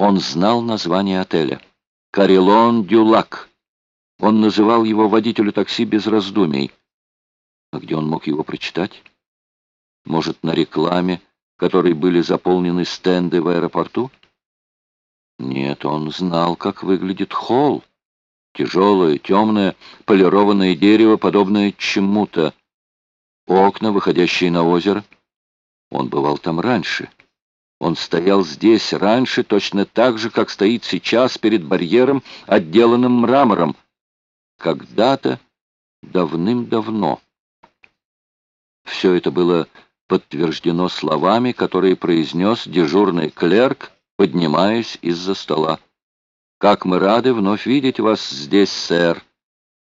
Он знал название отеля. «Карелон Дюлак». Он называл его водителю такси без раздумий. А где он мог его прочитать? Может, на рекламе, которой были заполнены стенды в аэропорту? Нет, он знал, как выглядит холл. Тяжелое, темное, полированное дерево, подобное чему-то. Окна, выходящие на озеро. Он бывал там раньше. Он стоял здесь раньше точно так же, как стоит сейчас перед барьером, отделанным мрамором. Когда-то, давным-давно. Все это было подтверждено словами, которые произнес дежурный клерк, поднимаясь из-за стола. «Как мы рады вновь видеть вас здесь, сэр!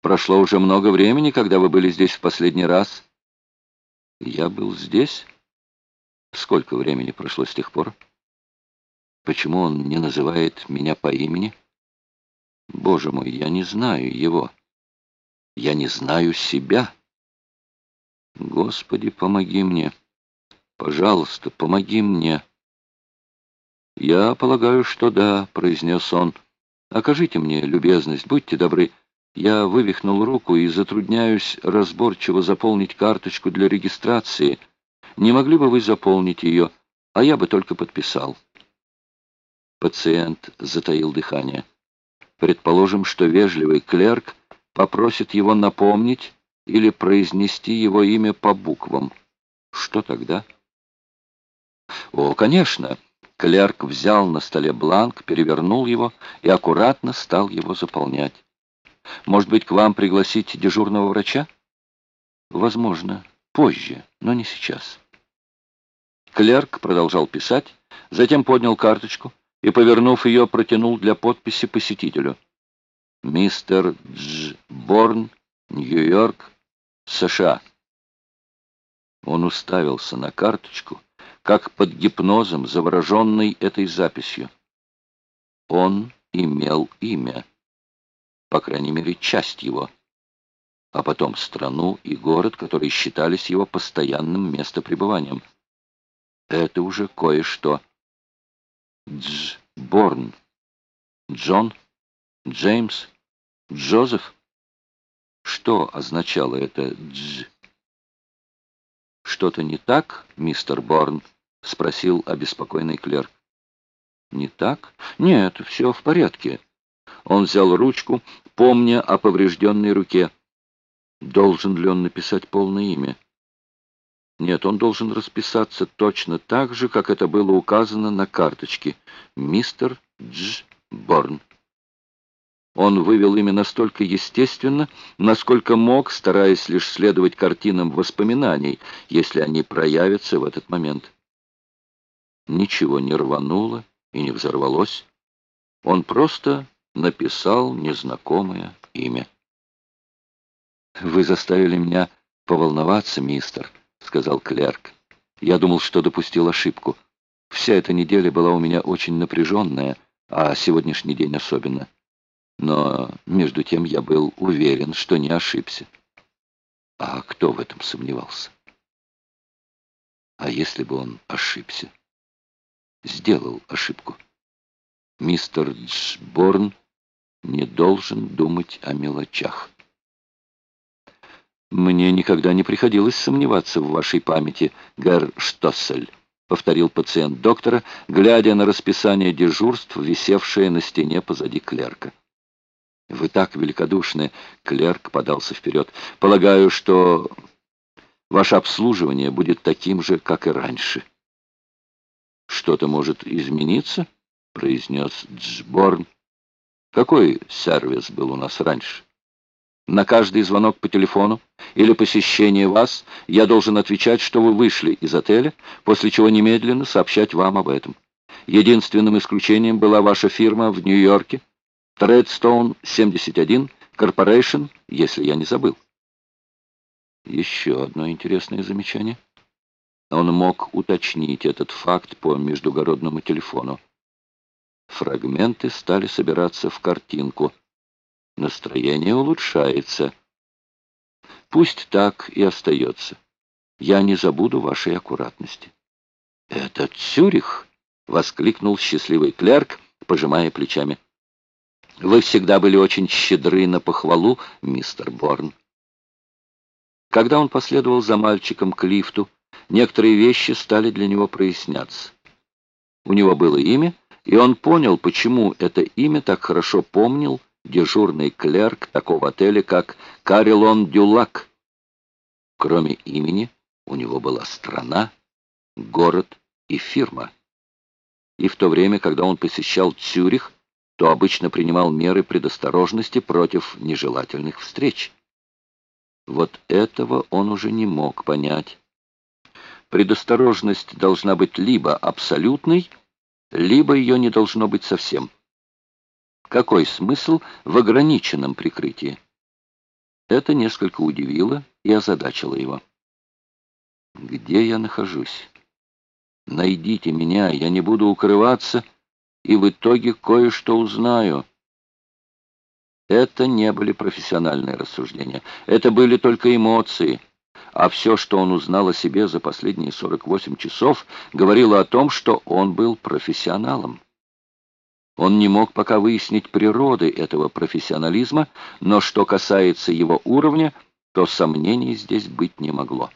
Прошло уже много времени, когда вы были здесь в последний раз». «Я был здесь?» Сколько времени прошло с тех пор? Почему он не называет меня по имени? Боже мой, я не знаю его. Я не знаю себя. Господи, помоги мне. Пожалуйста, помоги мне. Я полагаю, что да, произнес он. Окажите мне любезность, будьте добры. Я вывихнул руку и затрудняюсь разборчиво заполнить карточку для регистрации — не могли бы вы заполнить ее, а я бы только подписал?» Пациент затаил дыхание. Предположим, что вежливый клерк попросит его напомнить или произнести его имя по буквам. Что тогда? О, конечно. Клерк взял на столе бланк, перевернул его и аккуратно стал его заполнять. Может быть, к вам пригласить дежурного врача? Возможно, позже, но не сейчас. Клерк продолжал писать, затем поднял карточку и, повернув ее, протянул для подписи посетителю. «Мистер Дж. Борн, Нью-Йорк, США». Он уставился на карточку, как под гипнозом, завороженный этой записью. Он имел имя, по крайней мере, часть его, а потом страну и город, которые считались его постоянным местопребыванием. Это уже кое-что. Дж. Борн. Джон. Джеймс. Джозеф. Что означало это «дж»? «Что-то не так, мистер Борн?» — спросил обеспокоенный клерк. «Не так? Нет, все в порядке». Он взял ручку, помня о поврежденной руке. Должен ли он написать полное имя? Нет, он должен расписаться точно так же, как это было указано на карточке. Мистер Дж. Борн. Он вывел имя настолько естественно, насколько мог, стараясь лишь следовать картинам воспоминаний, если они проявятся в этот момент. Ничего не рвануло и не взорвалось. Он просто написал незнакомое имя. «Вы заставили меня поволноваться, мистер», — сказал клерк. «Я думал, что допустил ошибку. Вся эта неделя была у меня очень напряженная, а сегодняшний день особенно. Но между тем я был уверен, что не ошибся. А кто в этом сомневался? А если бы он ошибся? Сделал ошибку. Мистер Джборн не должен думать о мелочах. «Мне никогда не приходилось сомневаться в вашей памяти, Герр Штоссель», — повторил пациент доктора, глядя на расписание дежурств, висевшее на стене позади клерка. «Вы так великодушны!» — клерк подался вперед. «Полагаю, что ваше обслуживание будет таким же, как и раньше». «Что-то может измениться?» — произнес Джборн. «Какой сервис был у нас раньше?» На каждый звонок по телефону или посещение вас я должен отвечать, что вы вышли из отеля, после чего немедленно сообщать вам об этом. Единственным исключением была ваша фирма в Нью-Йорке, Тредстоун 71 Corporation, если я не забыл. Еще одно интересное замечание. Он мог уточнить этот факт по междугородному телефону. Фрагменты стали собираться в картинку — Настроение улучшается. Пусть так и остается. Я не забуду вашей аккуратности. «Это Цюрих!» — воскликнул счастливый клерк, пожимая плечами. «Вы всегда были очень щедры на похвалу, мистер Борн». Когда он последовал за мальчиком к лифту, некоторые вещи стали для него проясняться. У него было имя, и он понял, почему это имя так хорошо помнил дежурный клерк такого отеля, как Карелон Дюлак. Кроме имени, у него была страна, город и фирма. И в то время, когда он посещал Цюрих, то обычно принимал меры предосторожности против нежелательных встреч. Вот этого он уже не мог понять. Предосторожность должна быть либо абсолютной, либо ее не должно быть совсем. Какой смысл в ограниченном прикрытии? Это несколько удивило и озадачило его. «Где я нахожусь? Найдите меня, я не буду укрываться, и в итоге кое-что узнаю». Это не были профессиональные рассуждения, это были только эмоции, а все, что он узнал о себе за последние 48 часов, говорило о том, что он был профессионалом. Он не мог пока выяснить природы этого профессионализма, но что касается его уровня, то сомнений здесь быть не могло.